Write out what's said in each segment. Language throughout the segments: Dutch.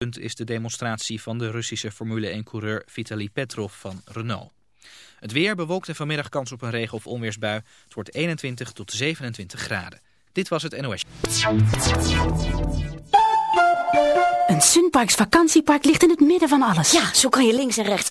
punt is de demonstratie van de Russische Formule 1-coureur Vitaly Petrov van Renault. Het weer bewolkt en vanmiddag kans op een regen- of onweersbui. Het wordt 21 tot 27 graden. Dit was het NOS. Een Sunparks vakantiepark ligt in het midden van alles. Ja, zo kan je links en rechts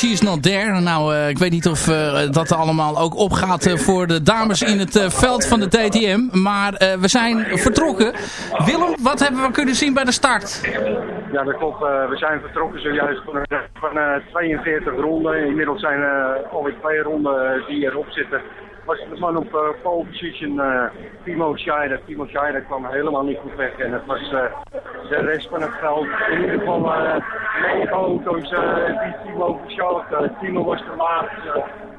Ja, She is Not There. Nou, uh, ik weet niet of uh, dat allemaal ook opgaat uh, voor de dames in het veld van de TTM. Maar we zijn vertrokken. Willem, wat hebben we kunnen zien bij de start? Ja, dat klopt. we zijn vertrokken zojuist van, van 42 ronden. Inmiddels zijn alweer twee ronden die erop zitten was de man op uh, pole position, uh, Timo Scheider. Timo Scheider kwam helemaal niet goed weg. En het was uh, de rest van het veld. In ieder geval negen auto's die Timo versjalfde. Timo was te laat.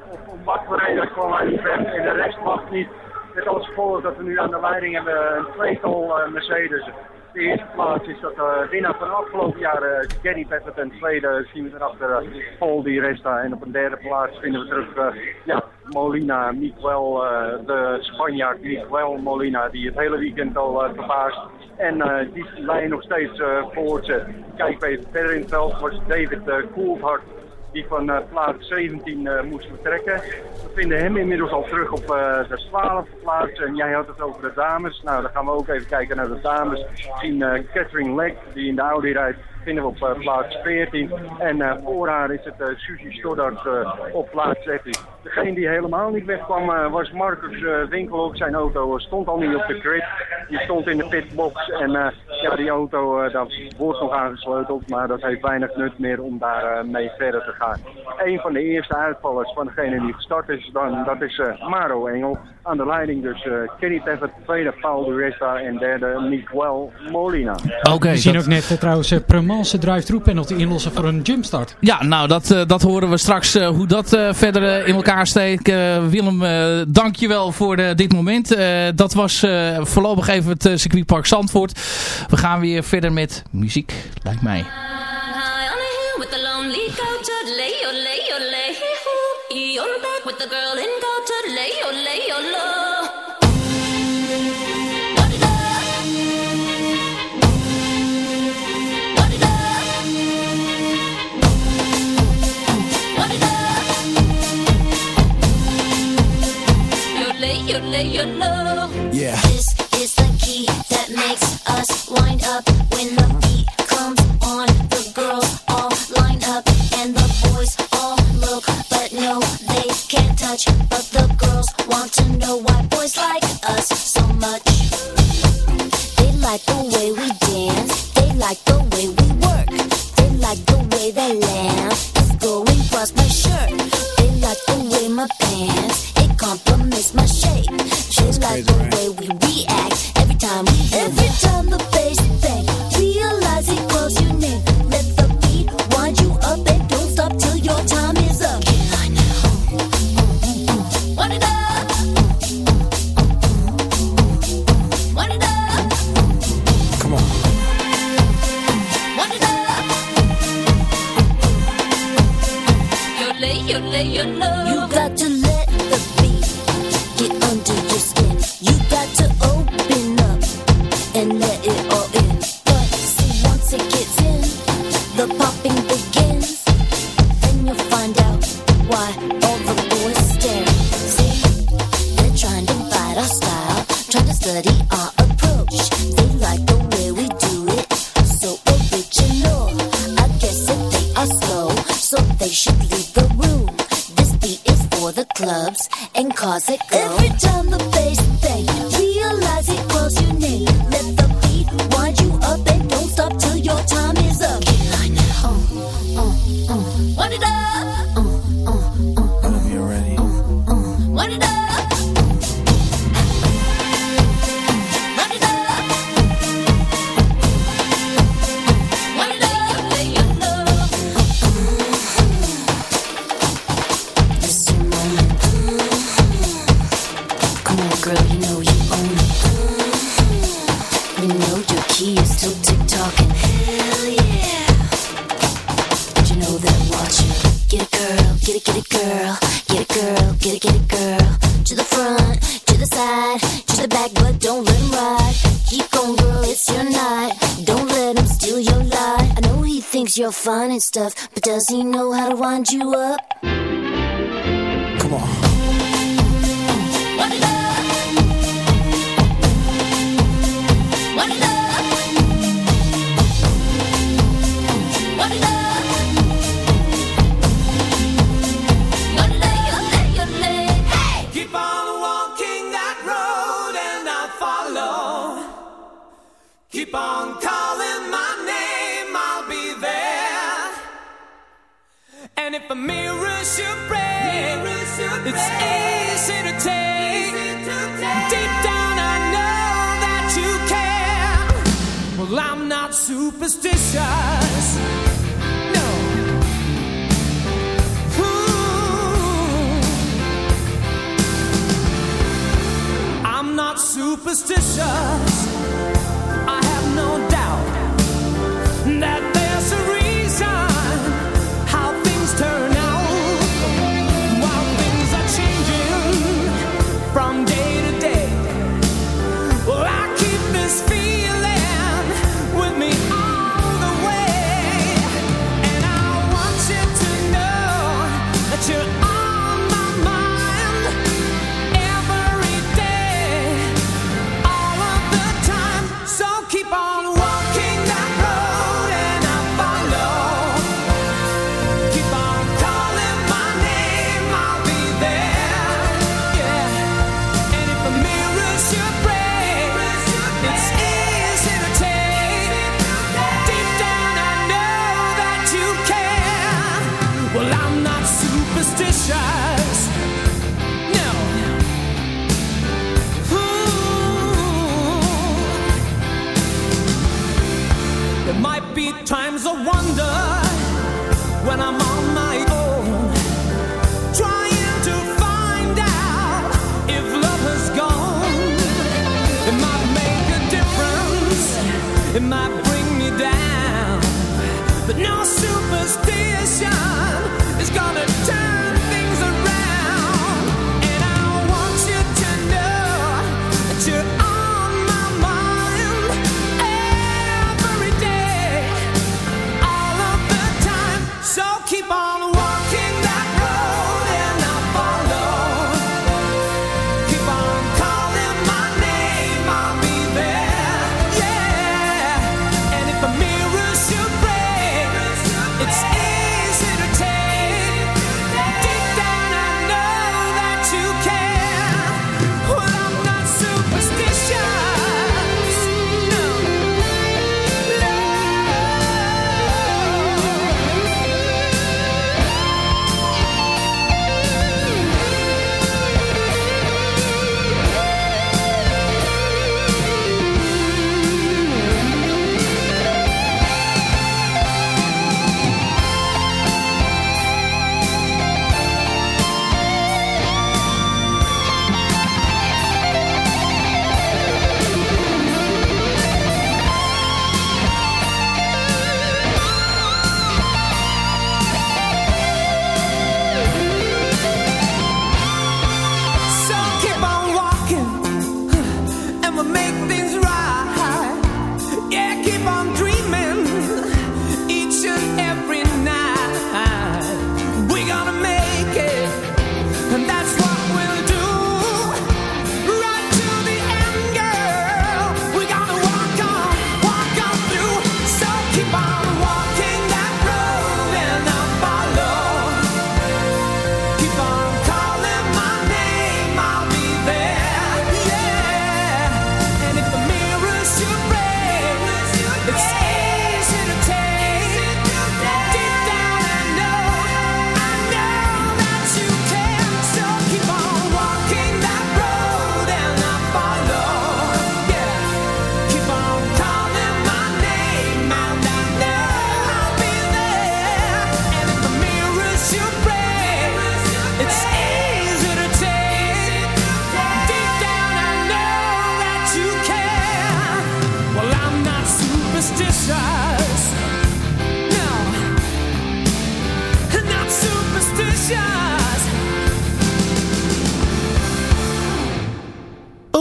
op bakverreden kwam hij niet weg. En de rest mag niet. Met als gevolg dat we nu aan de leiding hebben een tweetal Mercedes de eerste plaats is dat de winnaar van de afgelopen jaren, Gary Peppert. En tweede zien we erachter uh, Paul Di Resta. En op een derde plaats vinden we terug ja, Molina, Miguel, de Spanjaard Miguel Molina. Die het hele weekend al verbaast. En die lijn nog steeds voortzet. Kijken we even verder in het veld was David Coulthard die van uh, plaats 17 uh, moest vertrekken. We vinden hem inmiddels al terug op uh, de 12e plaats. En jij had het over de dames. Nou, dan gaan we ook even kijken naar de dames. We zien Catherine Leck, die in de Audi rijdt, vinden we op plaats 14. En voor haar is het Suzy Stoddard op plaats 13. Degene die helemaal niet wegkwam was Marcus Winkelhoek. Zijn auto stond al niet op de grid. Die stond in de pitbox. En ja, die auto, daar wordt nog aangesleuteld. Maar dat heeft weinig nut meer om daar mee verder te gaan. Een van de eerste uitvallers van degene die gestart is, dan, dat is uh, Maro Engel. Aan de leiding dus uh, Kenny Paffett, tweede Paul Duresta en derde Miguel Molina. Oké. Okay, We zien ook net uh, trouwens uh, Premance drive-through penalty inlossen voor een jumpstart. Ja, nou dat, dat horen we straks hoe dat verder in elkaar steekt. Willem, dank je wel voor dit moment. dat was voorlopig even het circuitpark Zandvoort. We gaan weer verder met muziek, lijkt mij. You're back with the girl in go lay, oh, lay, oh, low. Yeah. This is the key that makes us wind up when stuff, but does he know how to wind you up? shine.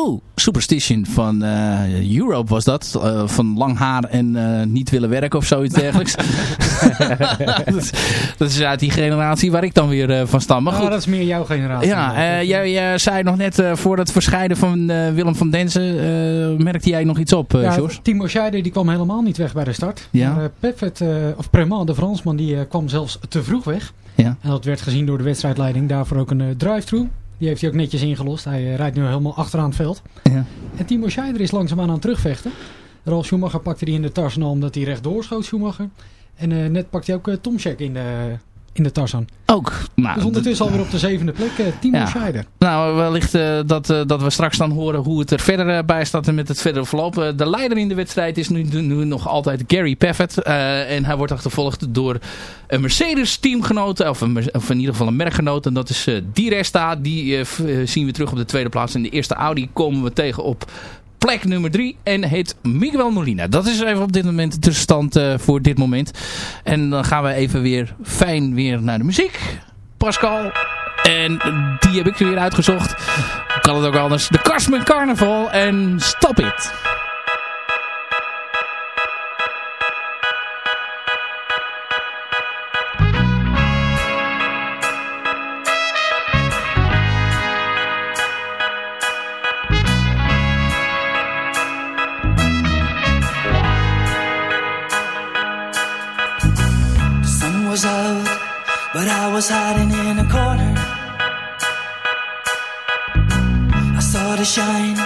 Oh, Superstition van eh, Europe was dat. Eh, van lang haar en eh, niet willen werken of zoiets dergelijks. dat, is uit die generatie waar ik dan weer van stam. Maar nou, goed. Dat is meer jouw generatie. Ja, jij zei nog net voor het verscheiden van Willem van Denzen... merkte jij nog iets op, ja, Timo Scheider die kwam helemaal niet weg bij de start. Ja. Of Prema, de Fransman, die kwam zelfs te vroeg weg. Ja. En dat werd gezien door de wedstrijdleiding. Daarvoor ook een drive-through. Die heeft hij ook netjes ingelost. Hij eh, rijdt nu helemaal achteraan het veld. Ja. En Timo Scheider is langzaamaan aan het terugvechten. Ralf Schumacher pakte die in de tas omdat hij rechtdoor schoot Schumacher. En eh, net pakte hij ook eh, Tom Tomczek in de in de Tarzan. Ook. Nou, dus ondertussen alweer op de zevende plek, eh, Timo Ja. Scheider. Nou, wellicht eh, dat, eh, dat we straks dan horen hoe het er verder eh, bij staat en met het verdere verloop. De leider in de wedstrijd is nu, nu nog altijd Gary Paffett. en hij wordt achtervolgd door een Mercedes teamgenoot, of, in ieder geval een merkgenoot. En dat is Di Resta. Die zien we terug op de tweede plaats. In de eerste Audi komen we tegen op plek nummer 3 en heet Miguel Molina. Dat is even op dit moment de tussenstand eh, voor dit moment. En dan gaan we even weer fijn weer naar de muziek. Pascal. En die heb ik er weer uitgezocht. Kan het ook anders? De Cashman Carnival en Stop It. Was out, but I was hiding in a corner. I saw the shine,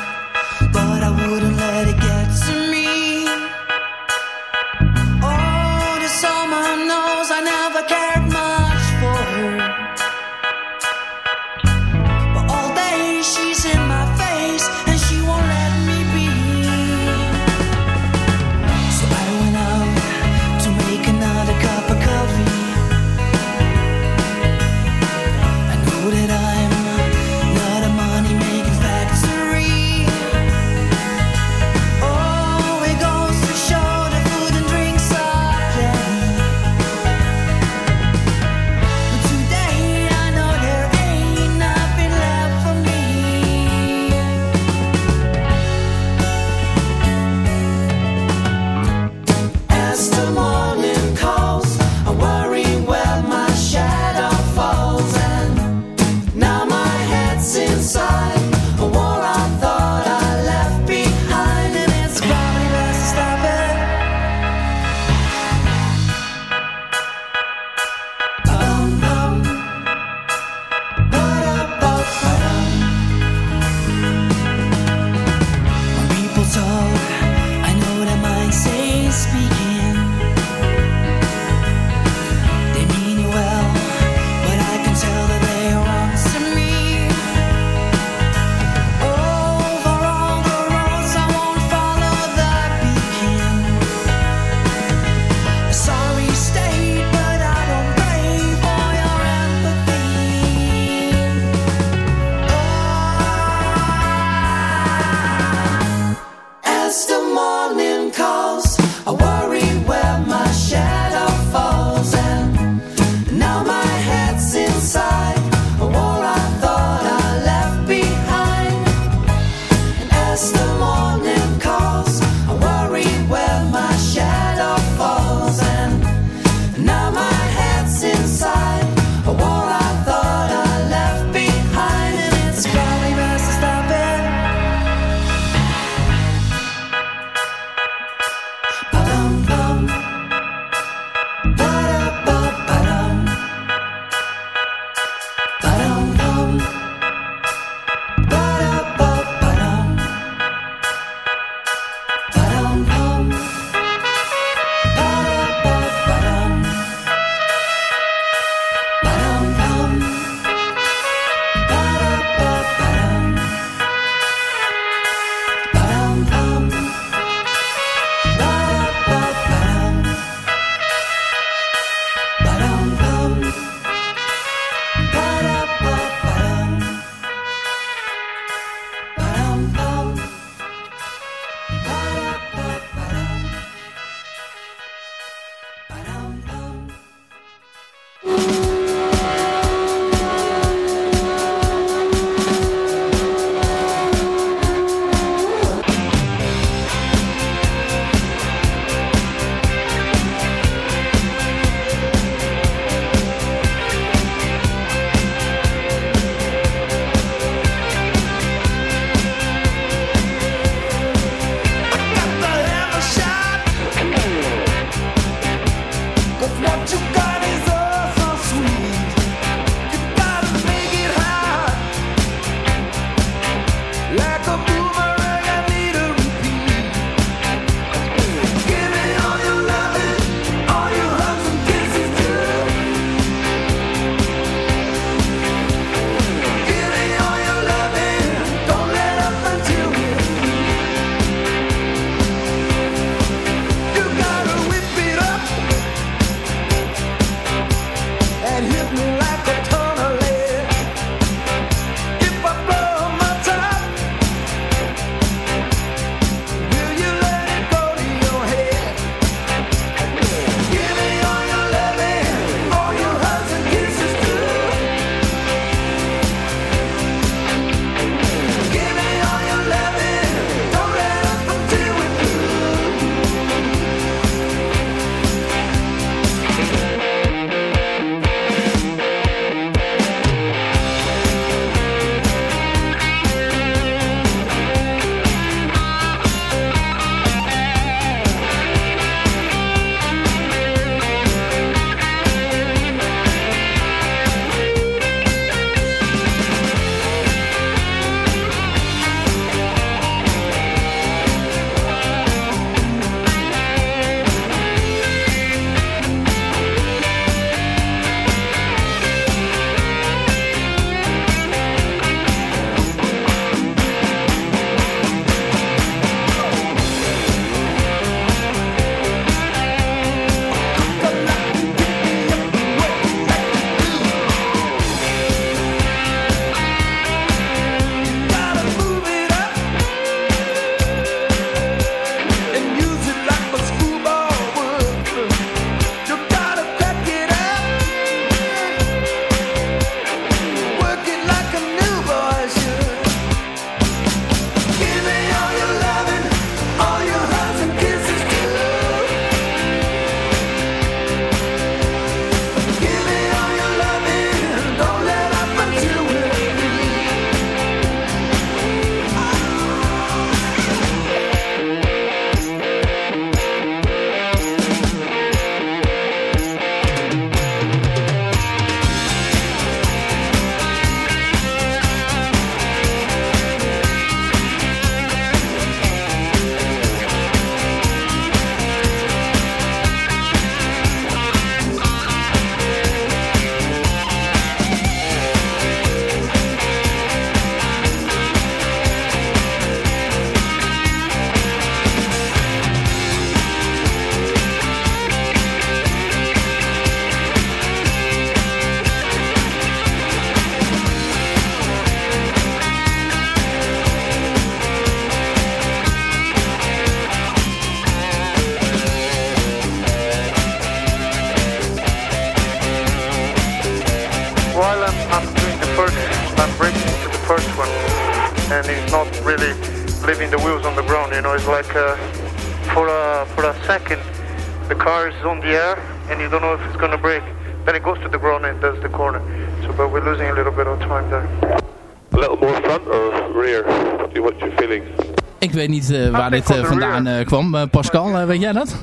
weet niet eh, waar dit eh, vandaan eh, kwam. Eh, Pascal, eh, weet jij dat?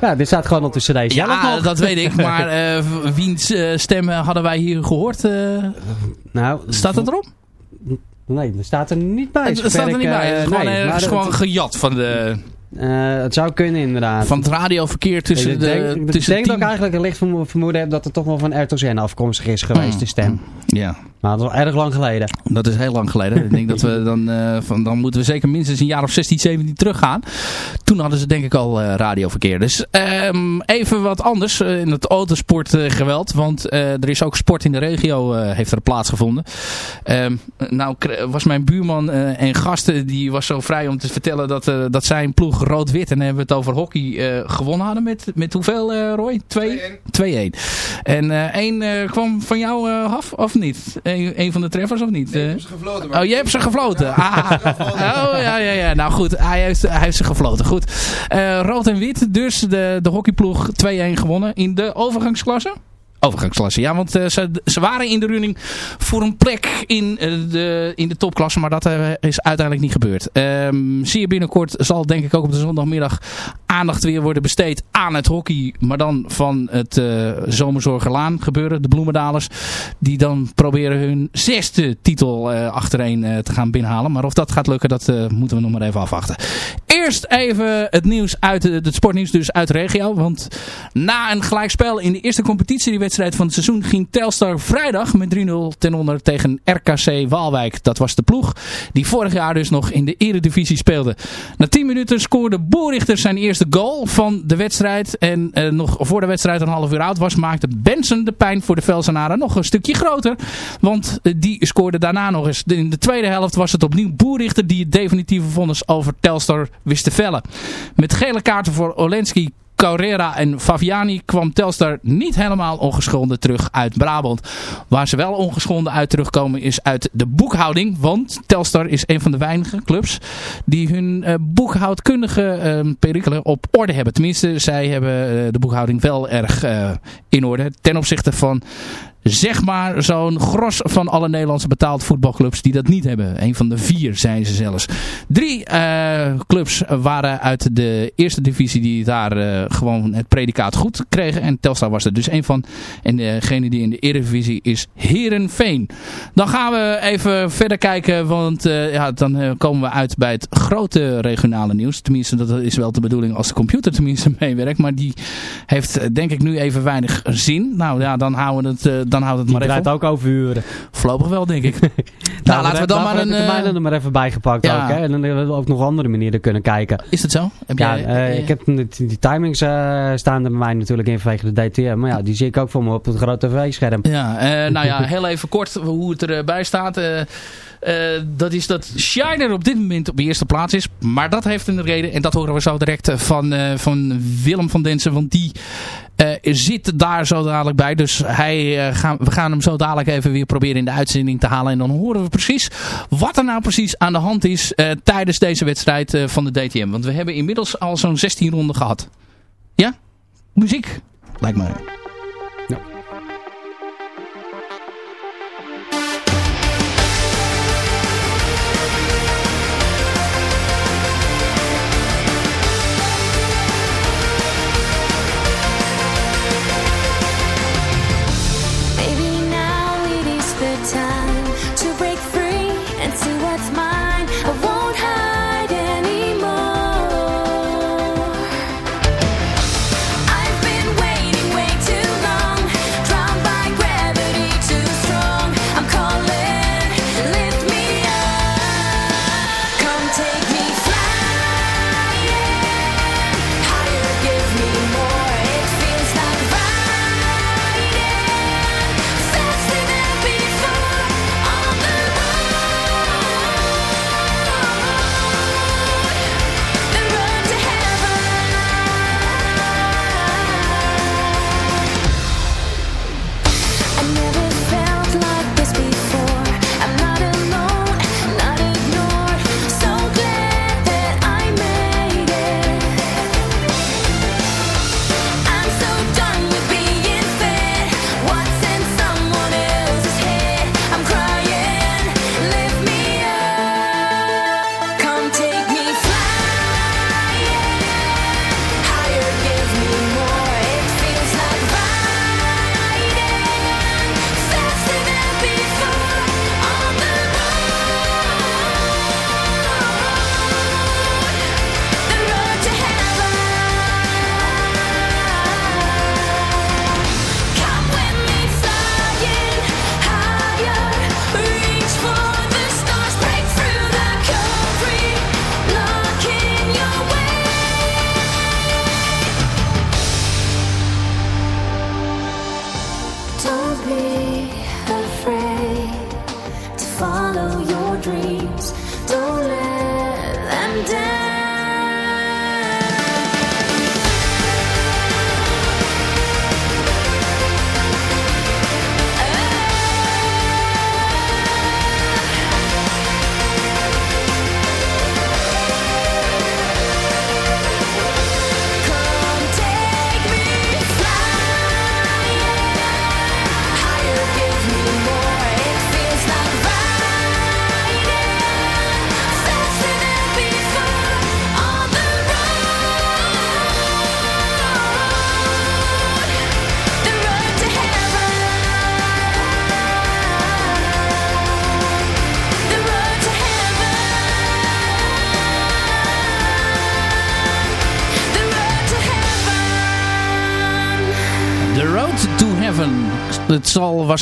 Ja, dit staat gewoon op de cd Ja, nog. dat weet ik. Maar eh, wiens eh, stemmen hadden wij hier gehoord? eh? nou, staat het erop? Nee, er staat er niet bij. Het staat er ik, niet bij. Het is gewoon, nee, maar het is dat- gewoon gejat van, de, eh, het zou kunnen inderdaad. van het radioverkeer tussen ik de denk, ik tussen denk dat ik eigenlijk een licht vermo- vermoeden heb dat het toch wel van RTOZN afkomstig is geweest, de stem. Ja. Maar dat is erg lang geleden. Dat is heel lang geleden. ik denk dat we dan, eh, van, dan moeten we zeker minstens een jaar of 16, 17 teruggaan. Toen hadden ze denk ik al eh, radioverkeer. Dus ehm, even wat anders eh, in het autosportgeweld. want eh, er is ook sport in de regio eh, heeft er plaatsgevonden. Ehm, nou was mijn buurman eh, en gasten die was zo vrij om te vertellen dat, eh, dat zijn ploeg rood-wit. En hebben we het over hockey eh, gewonnen hadden. Met, met hoeveel eh, Roy? 2-1. En eh, één eh, kwam van jou eh, af of niet? Eén één van de treffers of niet? Eh, gefloten, Oh, jij hebt ze gefloten. Ah. Oh, ja, ja, ja. Nou goed, hij heeft, hij heeft ze gefloten. Goed. Eh, rood en wit, dus de, de hockeyploeg 2-1 gewonnen in de overgangsklasse. Overgangsklasse, ja, want eh, ze, ze waren in de running voor een plek in, eh, de, in de topklasse, maar dat eh, is uiteindelijk niet gebeurd. Ehm zie je binnenkort zal denk ik ook op de zondagmiddag aandacht weer worden besteed aan het hockey, maar dan van het Zomerzorgerlaan gebeuren, de Bloemendalers, die dan proberen hun zesde titel achtereen te gaan binnenhalen. Maar of dat gaat lukken, dat moeten we nog maar even afwachten. Eerst even het nieuws uit het sportnieuws dus uit de regio, want na een gelijkspel in de eerste competitie, die werd wedstrijd van het seizoen ging Telstar vrijdag met 3-0 ten onder tegen RKC Waalwijk. Dat was de ploeg die vorig jaar dus nog in de eredivisie speelde. Na 10 minuten scoorde Boerichter zijn eerste goal van de wedstrijd. En eh, nog voor de wedstrijd een half uur oud was, maakte Benson de pijn voor de Velsenaren nog een stukje groter. Want eh, die scoorde daarna nog eens. In de tweede helft was het opnieuw Boerichter die het definitieve vonnis over Telstar wist te vellen. Met gele kaarten voor Olenski Carrera en Faviani kwam Telstar niet helemaal ongeschonden terug uit Brabant. Waar ze wel ongeschonden uit terugkomen is uit de boekhouding. Want Telstar is een van de weinige clubs die hun eh, boekhoudkundige eh, perikelen op orde hebben. Tenminste, zij hebben eh, de boekhouding wel erg eh, in orde ten opzichte van zeg maar zo'n gros van alle Nederlandse betaald voetbalclubs die dat niet hebben. Een van de vier zijn ze zelfs. Drie eh, clubs waren uit de eerste divisie die daar eh, gewoon het predicaat goed kregen. En Telstar was er dus een van. En degene die in de Eredivisie is Herenveen. Dan gaan we even verder kijken, want eh, ja, dan eh, komen we uit bij het grote regionale nieuws. Tenminste, dat is wel de bedoeling als de computer tenminste meewerkt. Maar die heeft eh, denk ik nu even weinig zin. Nou ja, dan houden we het, eh, dan houden we het Die maar even op. ook overuren. Voorlopig wel, denk ik. nou, laten we dan maar een... eh, mijnen er maar even bijgepakt ja. ook. Hè? En dan hebben we ook nog andere manieren kunnen kijken. Is dat zo? Heb ja, jij- eh, eh, ik heb die, die timings eh, staan er bij mij natuurlijk in vanwege de DTM. Maar ja, die zie ik ook voor me op het grote tv-scherm. Ja, eh, nou ja, heel even kort hoe het erbij staat. Eh, dat is dat Shiner op dit moment op de eerste plaats is. Maar dat heeft een reden. En dat horen we zo direct eh, van, eh, van Willem van Densen. Want die zit daar zo dadelijk bij. Dus hij, gaan, we gaan hem zo dadelijk even weer proberen in de uitzending te halen. En dan horen we precies wat er nou precies aan de hand is tijdens deze wedstrijd van de DTM. Want we hebben inmiddels al zo'n 16 ronden gehad. Ja? Muziek? Lijkt mij.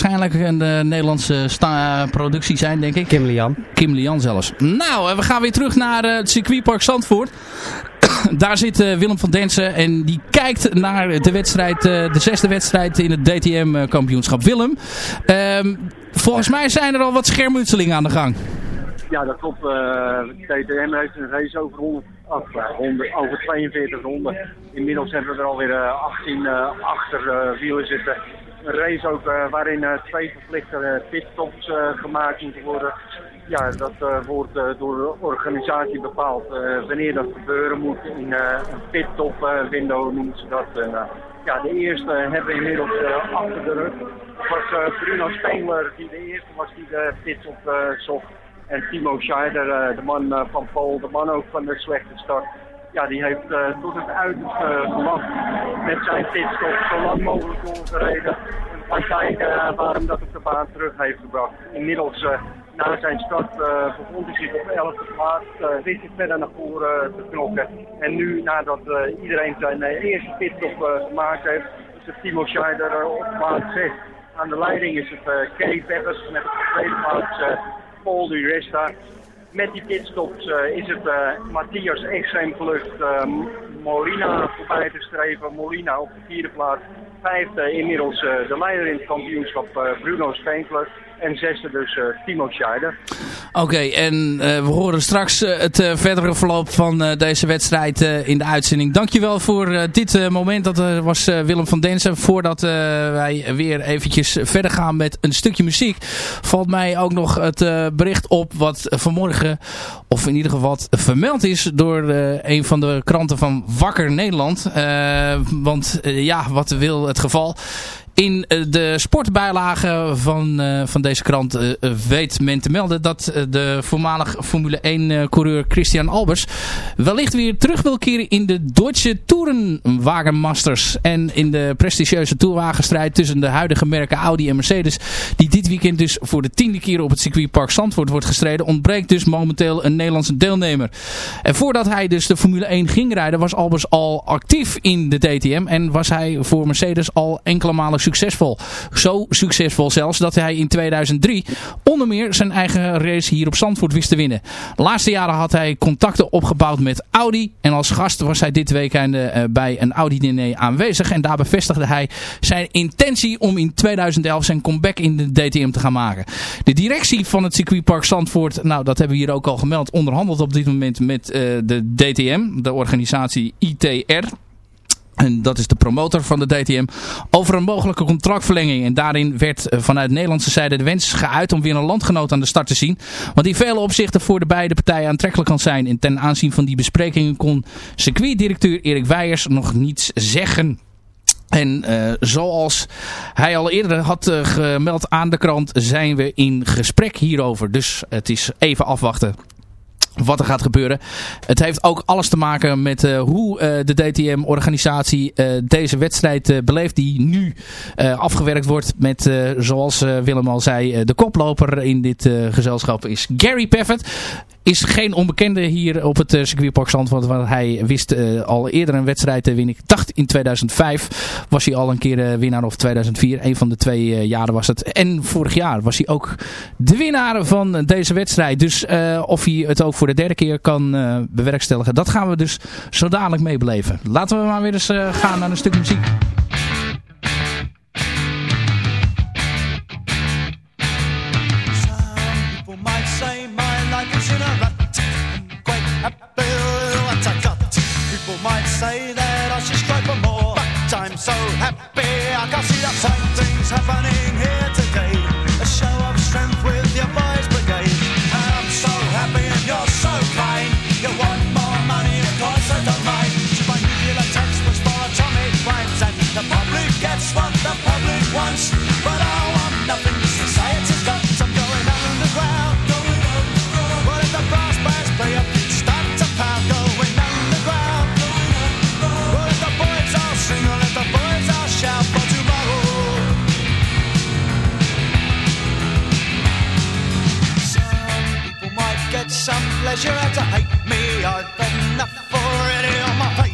Waarschijnlijk een eh, Nederlandse productie zijn, denk ik. Kim Lian. Kim Lian zelfs. Nou, we gaan weer terug naar eh, het circuitpark Zandvoort. Daar zit eh, Willem van Densen en die kijkt naar de wedstrijd, de zesde wedstrijd in het DTM-kampioenschap. Willem, ehm, volgens mij zijn er al wat schermutselingen aan de gang. Ja, dat klopt. Eh TTM heeft een race over, 100, of, eh, 100 over 42 ronden. Inmiddels hebben we er alweer eh, 18 eh, achterwielen zitten. Een race ook eh, waarin eh, twee verplichte eh, pitstops eh, gemaakt moeten worden. Ja, dat eh, wordt eh, door de organisatie bepaald eh, wanneer dat gebeuren moet. In eh, een pitstop eh, window noemen ze dat. En, eh, ja, de eerste hebben we inmiddels eh, achter de rug. Was eh, Bruno Spengler die de eerste was die de pitstop eh, zocht. En Timo Scheider, eh, de man eh, van Paul, de man ook van de slechte start. Ja, die heeft eh, tot het uiterste gelast met zijn pitstop zo lang mogelijk doorgereden. En kijken waarom dat op de baan terug heeft gebracht. Inmiddels na zijn start bevond hij zich op de 11e plaats, wist verder naar voren te knokken. En nu, nadat iedereen zijn eerste pitstop gemaakt heeft, is Timo Scheider op plaats 6. Aan de leiding is het Kerry Peppers met de tweede plaats Paul Di Resta. Met die pitstops eh, is het eh, Matthias Extreme Vlucht eh, Molina voorbij te streven. Molina op de vierde plaats. Vijfde inmiddels de leider in het kampioenschap Bruno Spengler. En zesde dus eh, Timo Scheider. Oké, en eh, we horen straks eh, het verdere verloop van deze wedstrijd in de uitzending. Dankjewel voor dit moment. Dat was Willem van Densen. Voordat wij weer eventjes verder gaan met een stukje muziek... valt mij ook nog het bericht op wat vanmorgen... of in ieder geval wat vermeld is door een van de kranten van Wakker Nederland. Want ja, wat wil het geval... In eh, de sportbijlage van, eh, van deze krant eh, weet men te melden dat de voormalig Formule 1 eh, coureur Christian Albers wellicht weer terug wil keren in de Deutsche Tourenwagenmasters. En in de prestigieuze toerwagenstrijd tussen de huidige merken Audi en Mercedes, die dit weekend dus voor de tiende keer op het circuitpark Zandvoort wordt gestreden, ontbreekt dus momenteel een Nederlandse deelnemer. En voordat hij dus de Formule 1 ging rijden, was Albers al actief in de DTM en was hij voor Mercedes al enkele malen succesvol. Zo succesvol zelfs dat hij in 2003 onder meer zijn eigen race hier op Zandvoort wist te winnen. De laatste jaren had hij contacten opgebouwd met Audi en als gast was hij dit weekend eh, bij een Audi-diner aanwezig en daar bevestigde hij zijn intentie om in 2011 zijn comeback in de DTM te gaan maken. De directie van het circuitpark Zandvoort, nou dat hebben we hier ook al gemeld, onderhandelt op dit moment met eh, de DTM, de organisatie ITR. En dat is de promotor van de DTM. Over een mogelijke contractverlenging. En daarin werd eh, vanuit Nederlandse zijde de wens geuit om weer een landgenoot aan de start te zien. Wat in vele opzichten voor de beide partijen aantrekkelijk kan zijn. En ten aanzien van die besprekingen kon circuitdirecteur Erik Weijers nog niets zeggen. En uh, zoals hij al eerder had uh, gemeld aan de krant zijn we in gesprek hierover. Dus het is even afwachten wat er gaat gebeuren. Het heeft ook alles te maken met uh, hoe uh, de DTM-organisatie uh, deze wedstrijd beleeft die nu afgewerkt wordt met, zoals Willem al zei, de koploper in dit gezelschap is Gary Paffett. Is geen onbekende hier op het circuitpark Zandvoort, want hij wist al eerder een wedstrijd te winnen. Ik dacht in 2005 was hij al een keer winnaar of 2004. Een van de twee jaren was het. En vorig jaar was hij ook de winnaar van deze wedstrijd. Dus of hij het ook voor de derde keer kan bewerkstelligen. Dat gaan we dus zo dadelijk meebeleven. Laten we maar weer eens gaan naar een stuk muziek. So happy. I can see the same things happening pleasure to hate me. I've enough already on my fate.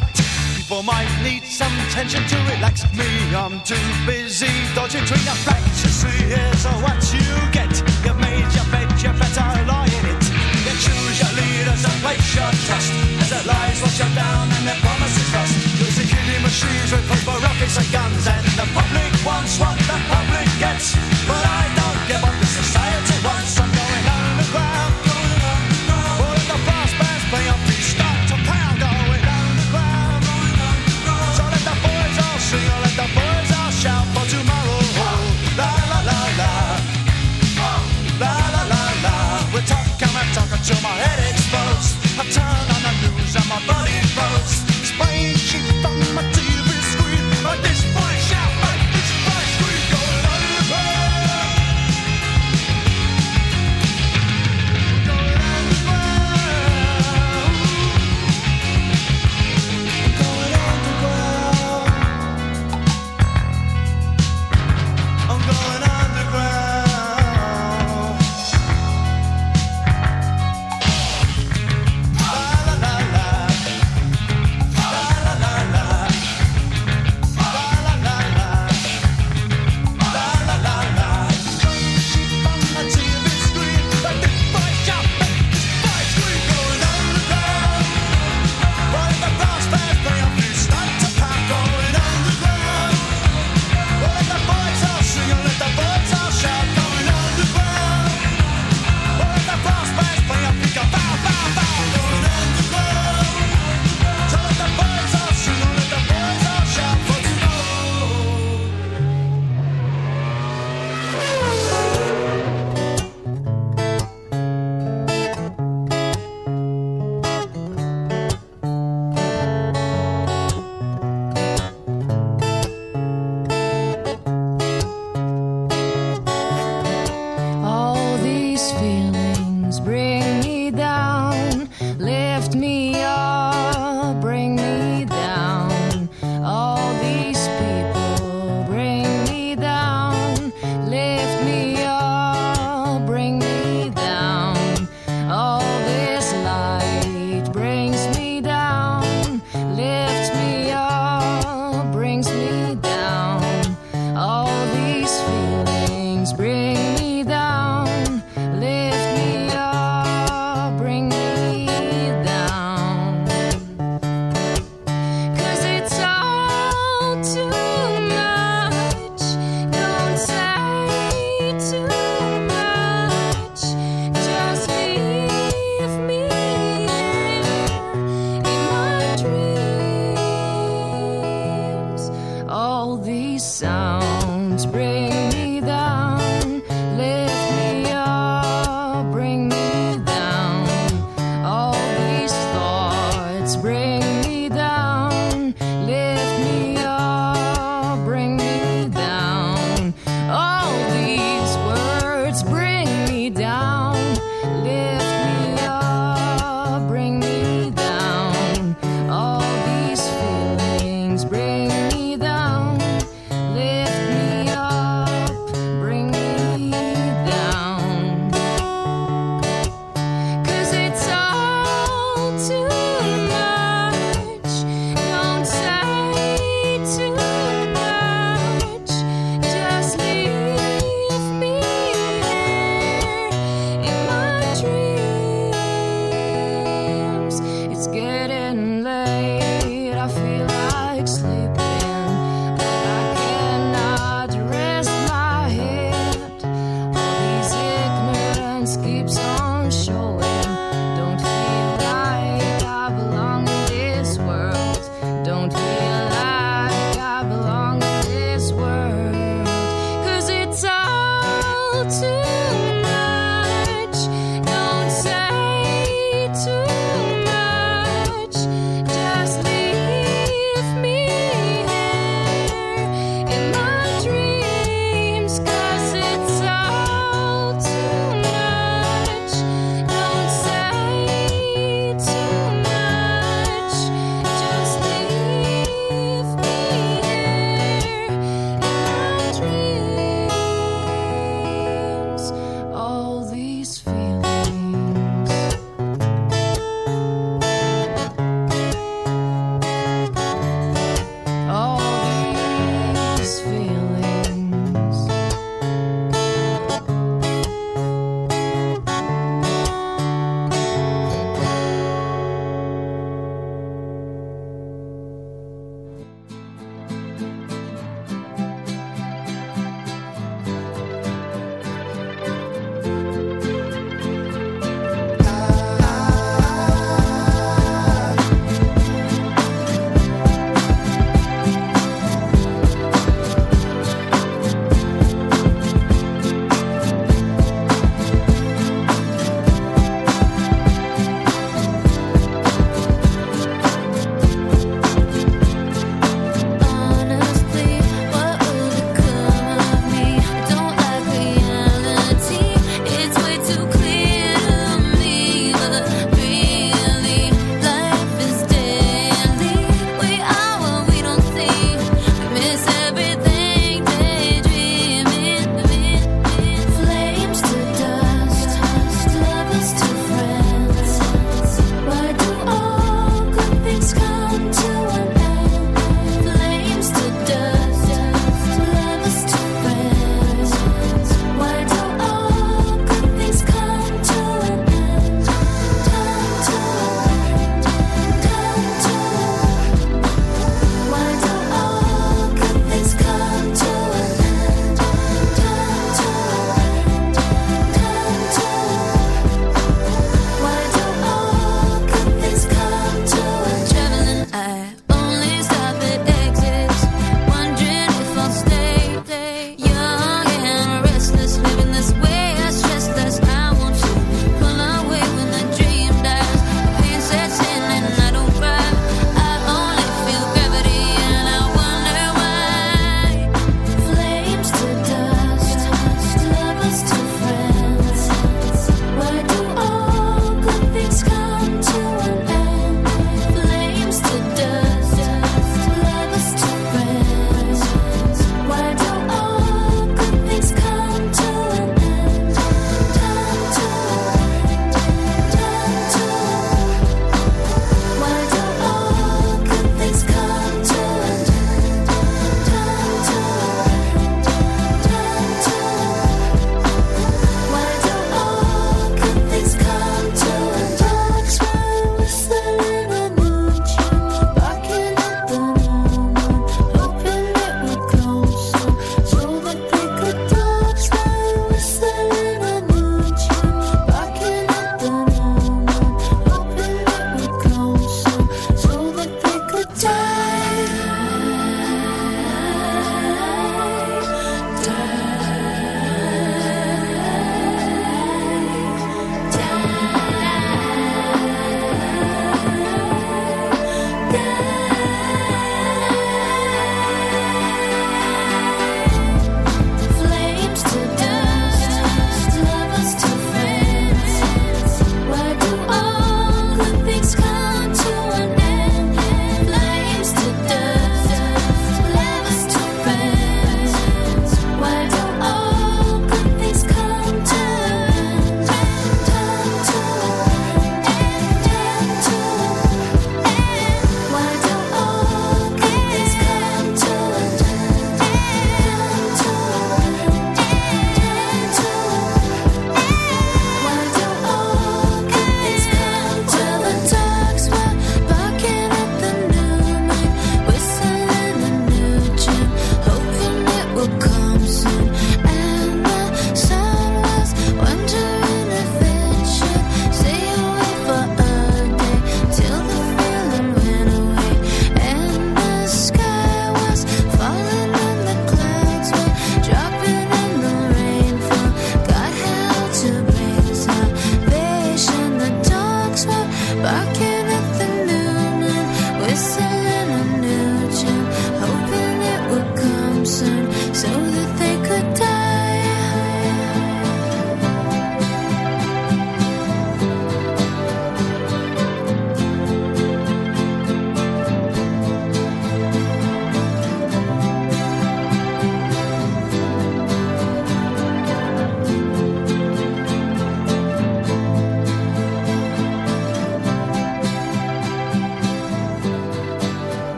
People might need some tension to relax me. I'm too busy dodging between the facts. You see, here's what you get. You've made your bed, you better lie in it. You choose your leaders and place your trust. As their lies wash you down and their promises rust. You'll see machines with paper rockets and guns. And the public wants what the public gets. But I don't give up the society wants. I'm till my head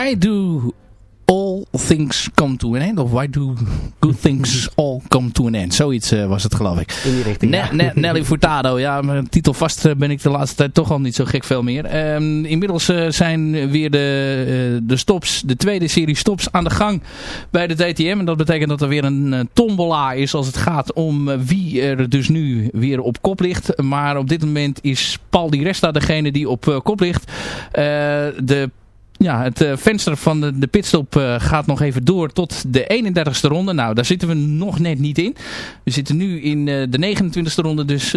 Why do all things come to an end? Of why do good things all come to an end? Zoiets eh, was het geloof ik. In die richting, Ne- ja. Ne- Nelly Furtado. Ja, mijn titel vast eh, ben ik de laatste tijd toch al niet zo gek veel meer. Ehm, inmiddels eh, zijn weer de, de stops, de tweede serie stops aan de gang bij de DTM. En dat betekent dat er weer een tombola is als het gaat om wie er dus nu weer op kop ligt. Maar op dit moment is Paul Di Resta degene die op kop ligt. De ja, het eh, venster van de, pitstop eh, gaat nog even door tot de 31ste ronde. Nou, daar zitten we nog net niet in. We zitten nu in eh, de 29ste ronde, dus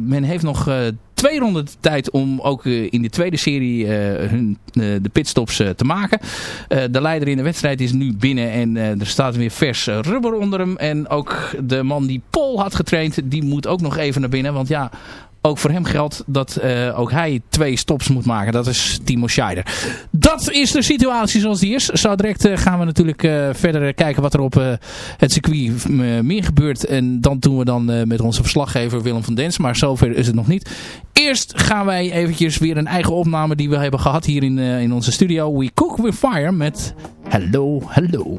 men heeft nog twee ronden de tijd om ook in de tweede serie hun, de pitstops te maken. De leider in de wedstrijd is nu binnen en er staat weer vers rubber onder hem. En ook de man die Paul had getraind, die moet ook nog even naar binnen. Want ja, ook voor hem geldt dat eh, ook hij twee stops moet maken. Dat is Timo Scheider. Dat is de situatie zoals die is. Zo direct eh, gaan we natuurlijk eh, verder kijken wat er op het circuit meer gebeurt. En dan doen we dan met onze verslaggever Willem van Dens. Maar zover is het nog niet. Eerst gaan wij eventjes weer een eigen opname die we hebben gehad hier in, in onze studio. We Cook With Fire met Hello. Hello,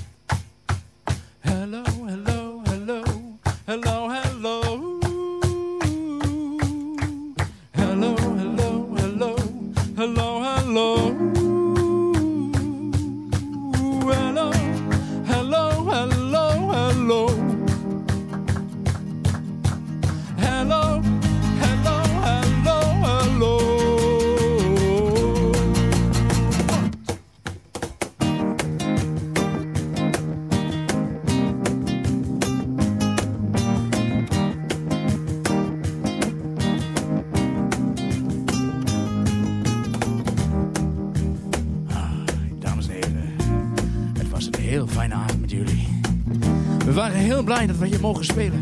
Dat we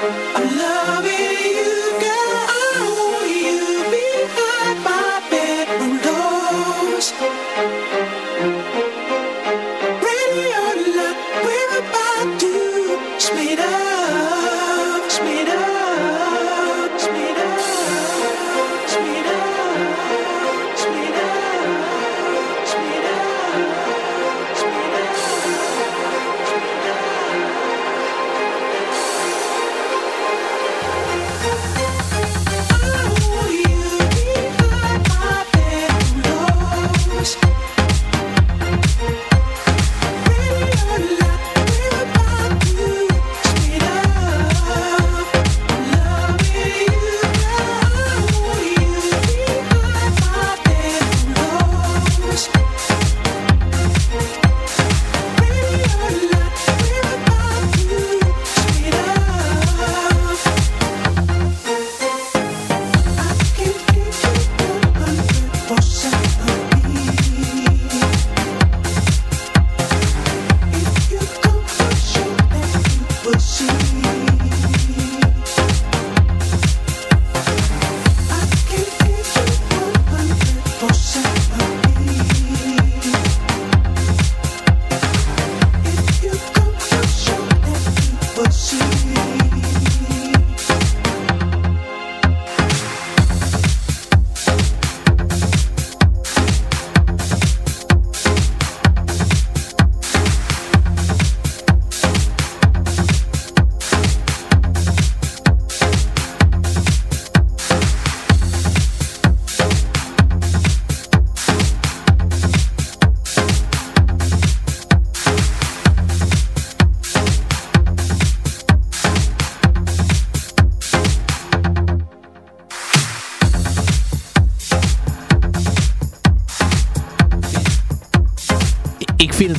I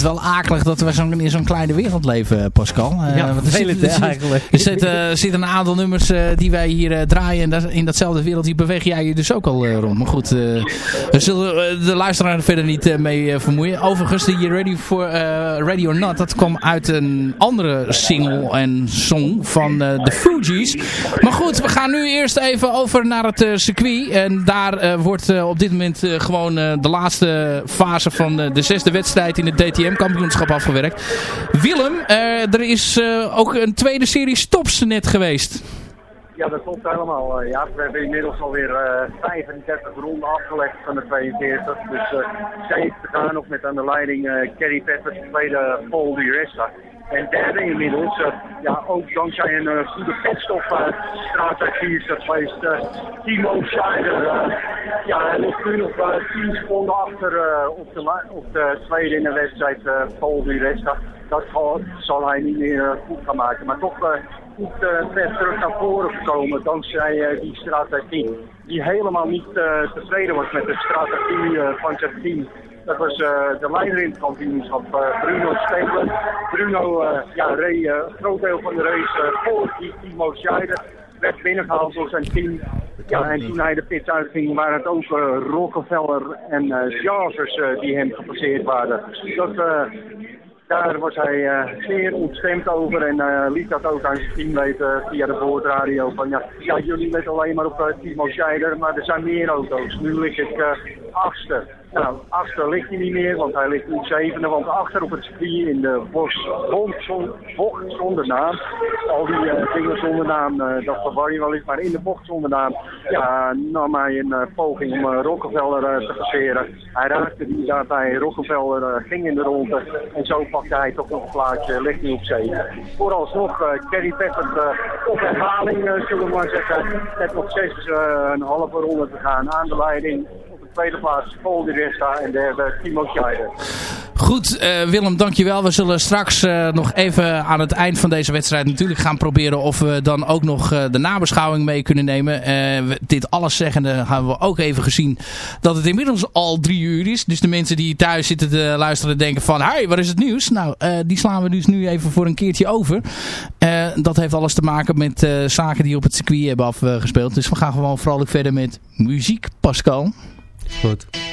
het wel akelig dat we zo'n in zo'n kleine wereld leven, Pascal. Uh, Ja, want er zit- er eigenlijk. Er zitten er zitten een aantal nummers eh, die wij hier eh, draaien. En dat- in datzelfde wereld die beweeg jij je dus ook al eh, rond. Maar goed, eh, we zullen eh, de luisteraar er verder niet eh, mee eh, vermoeien. Overigens, die Ready, for, eh, Ready or Not, dat kwam uit een andere single en song van eh, de Fugees. Maar goed, we gaan nu eerst even over naar het eh, circuit. En daar eh, wordt eh, op dit moment eh, gewoon eh, de laatste fase van eh, de zesde wedstrijd in het DTM-kampioenschap afgewerkt. Willem, eh, er is eh, ook een tweede serie stops net geweest. Ja, dat klopt helemaal. eh, ja, we hebben inmiddels alweer eh 35 ronden afgelegd van de 42. Dus eh 70 gaan nog met aan de leiding eh Kerry Peppers, tweede Paul Di Resta. En derde inmiddels, eh, ja, ook dankzij een eh, goede pitstop-strategie is dat geweest. eh, Timo Scheider, eh, ja, hij nog eh, 10 seconden achter eh, op, de, tweede in de wedstrijd, eh Paul Resta. Dat zal, hij niet meer eh, goed gaan maken. Maar toch eh, goed eh, ver terug naar voren gekomen dankzij eh, die strategie. Die helemaal niet eh, tevreden was met de strategie eh, van zijn team. Dat was eh, de leider in het kampioenschap, eh, Bruno Stengler. Bruno eh, ja, reed een groot deel van de race voor die Timo Scheider. Werd binnengehaald door zijn team. Ja, en toen hij de pits uitging, waren het ook eh, Rockefeller en Javers eh, die hem gepasseerd waren. Dat, daar was hij zeer ontstemd over en liet dat ook aan zijn team weten via de boordradio. Van ja, ja jullie letten alleen maar op Timo Scheider, maar er zijn meer auto's. Nu lig ik achtste. Nou, achtste ligt hij niet meer, want hij ligt nu zevende. Want achter op het circuit in de bos, bocht, zon- bocht zonder naam. Al die eh, dingen zonder naam, eh, dat verwar je wel eens. Maar in de bocht zonder naam, ja, nam hij een eh, poging om eh, Rockefeller eh, te passeren. Hij raakte die daarbij, Rockefeller eh, ging in de ronde. En zo pakte hij toch nog een plaatje, ligt nu op zeven. Vooralsnog, eh Kerry Peppert eh, op herhaling, eh, zullen we maar zeggen. Met nog zes, eh, een halve ronde te gaan aan de leiding. Tweede plaats Paul de Resta en derde Timo Scheider. Goed, eh, Willem, dankjewel. We zullen straks eh, nog even aan het eind van deze wedstrijd natuurlijk gaan proberen of we dan ook nog eh, de nabeschouwing mee kunnen nemen. Dit alles zeggende hebben we ook even gezien dat het inmiddels al drie uur is. Dus de mensen die thuis zitten te luisteren denken van, hey, waar is het nieuws? Nou, die slaan we dus nu even voor een keertje over. Dat heeft alles te maken met zaken die op het circuit hebben afgespeeld. Dus we gaan gewoon vrolijk verder met muziek, Pascal. Goed.